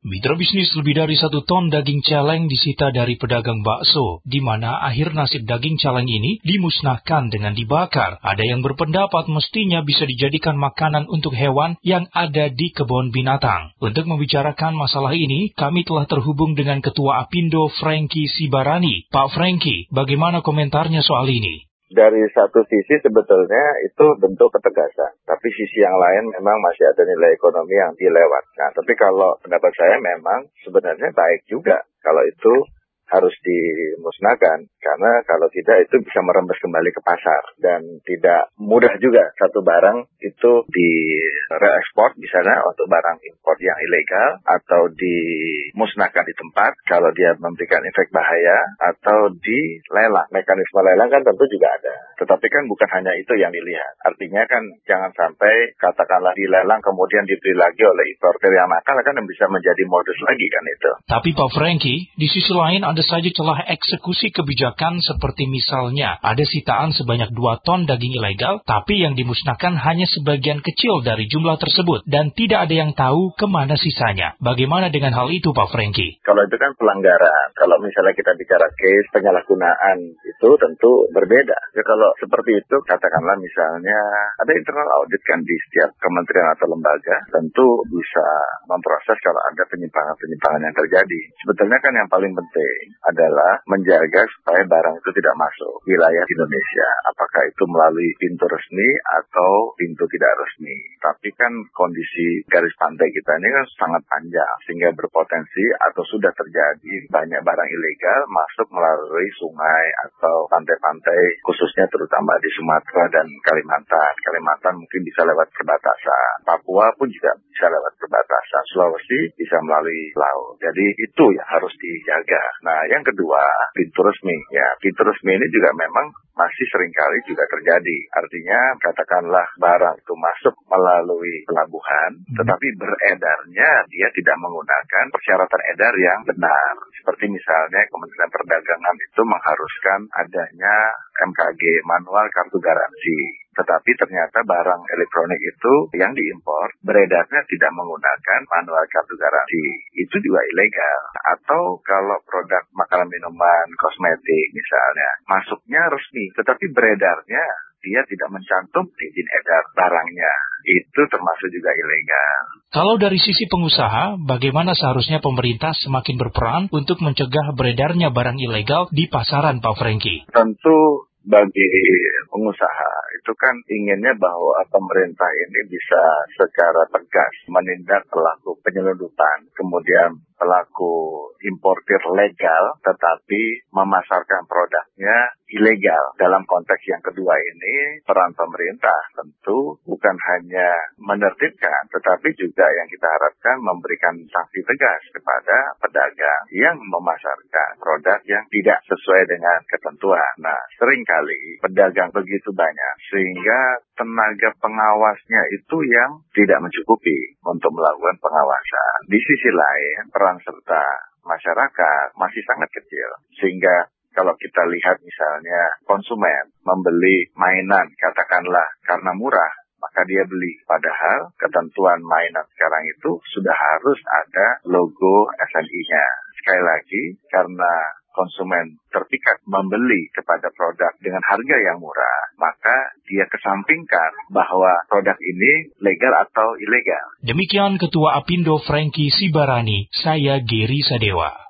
Mitra bisnis lebih dari satu ton daging celeng disita dari pedagang bakso, di mana akhir nasib daging celeng ini dimusnahkan dengan dibakar. Ada yang berpendapat mestinya bisa dijadikan makanan untuk hewan yang ada di kebun binatang. Untuk membicarakan masalah ini, kami telah terhubung dengan Ketua Apindo Frankie Sibarani. Pak Frankie, bagaimana komentarnya soal ini? Dari satu sisi sebetulnya itu bentuk ketegasan. Tapi sisi yang lain memang masih ada nilai ekonomi yang dilewat. Nah, tapi kalau pendapat saya memang sebenarnya baik juga kalau itu harus dimusnahkan karena kalau tidak itu bisa merembes kembali ke pasar. Dan tidak mudah juga satu barang itu di reekspor misalnya untuk barang impor yang ilegal atau dimusnahkan di tempat kalau dia memberikan efek bahaya atau dilelang. Mekanisme lelang kan tentu juga ada tetapi kan bukan hanya itu yang dilihat. Artinya kan jangan sampai katakanlah dilelang kemudian dibeli lagi oleh importer yang nakal kan bisa menjadi modus lagi kan itu. Tapi Pak Franky di sisi lain ada ada saja celah eksekusi kebijakan seperti misalnya ada sitaan sebanyak 2 ton daging ilegal, tapi yang dimusnahkan hanya sebagian kecil dari jumlah tersebut dan tidak ada yang tahu ke mana sisanya. Bagaimana dengan hal itu Pak Franky? Kalau itu kan pelanggaran. Kalau misalnya kita bicara case penyalahgunaan itu tentu berbeda. Ya, kalau seperti itu katakanlah misalnya ada internal audit kan di setiap kementerian atau lembaga tentu bisa memproses kalau ada penyimpangan-penyimpangan yang terjadi. Sebetulnya kan yang paling penting adalah menjaga supaya barang itu tidak masuk wilayah Indonesia. Apakah itu melalui pintu resmi atau pintu tidak resmi. Tapi kan kondisi garis pantai kita ini kan sangat panjang sehingga berpotensi atau sudah terjadi banyak barang ilegal masuk melalui sungai atau pantai-pantai khususnya terutama di Sumatera dan Kalimantan. Kalimantan mungkin bisa lewat perbatasan. Papua pun juga bisa lewat perbatasan. Sulawesi bisa melalui laut. Jadi itu yang harus dijaga. Nah, yang kedua, pintu resmi. Ya, pintu resmi ini juga memang masih sering kali juga terjadi. Artinya, katakanlah barang itu masuk melalui pelabuhan, hmm. tetapi beredarnya dia tidak menggunakan persyaratan edar yang benar. Seperti misalnya Kementerian Perdagangan itu mengharuskan adanya MKG, manual kartu garansi. Tetapi ternyata barang elektronik itu yang diimpor beredarnya tidak menggunakan manual kartu garansi. Itu juga ilegal. Atau kalau produk minuman, kosmetik misalnya, masuknya resmi, tetapi beredarnya dia tidak mencantum izin edar barangnya. Itu termasuk juga ilegal. Kalau dari sisi pengusaha, bagaimana seharusnya pemerintah semakin berperan untuk mencegah beredarnya barang ilegal di pasaran, Pak Franky? Tentu bagi pengusaha. Itu kan inginnya bahwa pemerintah ini bisa secara tegas menindak pelaku penyelundupan, kemudian pelaku importir legal tetapi memasarkan produknya ilegal. Dalam konteks yang kedua ini, peran pemerintah tentu bukan hanya menertibkan, tetapi juga yang kita harapkan memberikan sanksi tegas kepada pedagang yang memasarkan produk yang tidak sesuai dengan ketentuan. Nah, sering kali pedagang begitu banyak, sehingga tenaga pengawasnya itu yang tidak mencukupi untuk melakukan pengawasan. Di sisi lain, peran serta masyarakat masih sangat kecil, sehingga kalau kita lihat misalnya konsumen membeli mainan katakanlah karena murah maka dia beli. Padahal ketentuan mainan sekarang itu sudah harus ada logo SNI-nya. Sekali lagi, karena konsumen terpikat membeli kepada produk dengan harga yang murah, maka dia kesampingkan bahwa produk ini legal atau ilegal. Demikian Ketua Apindo Frankie Sibarani, saya Geri Sadewa.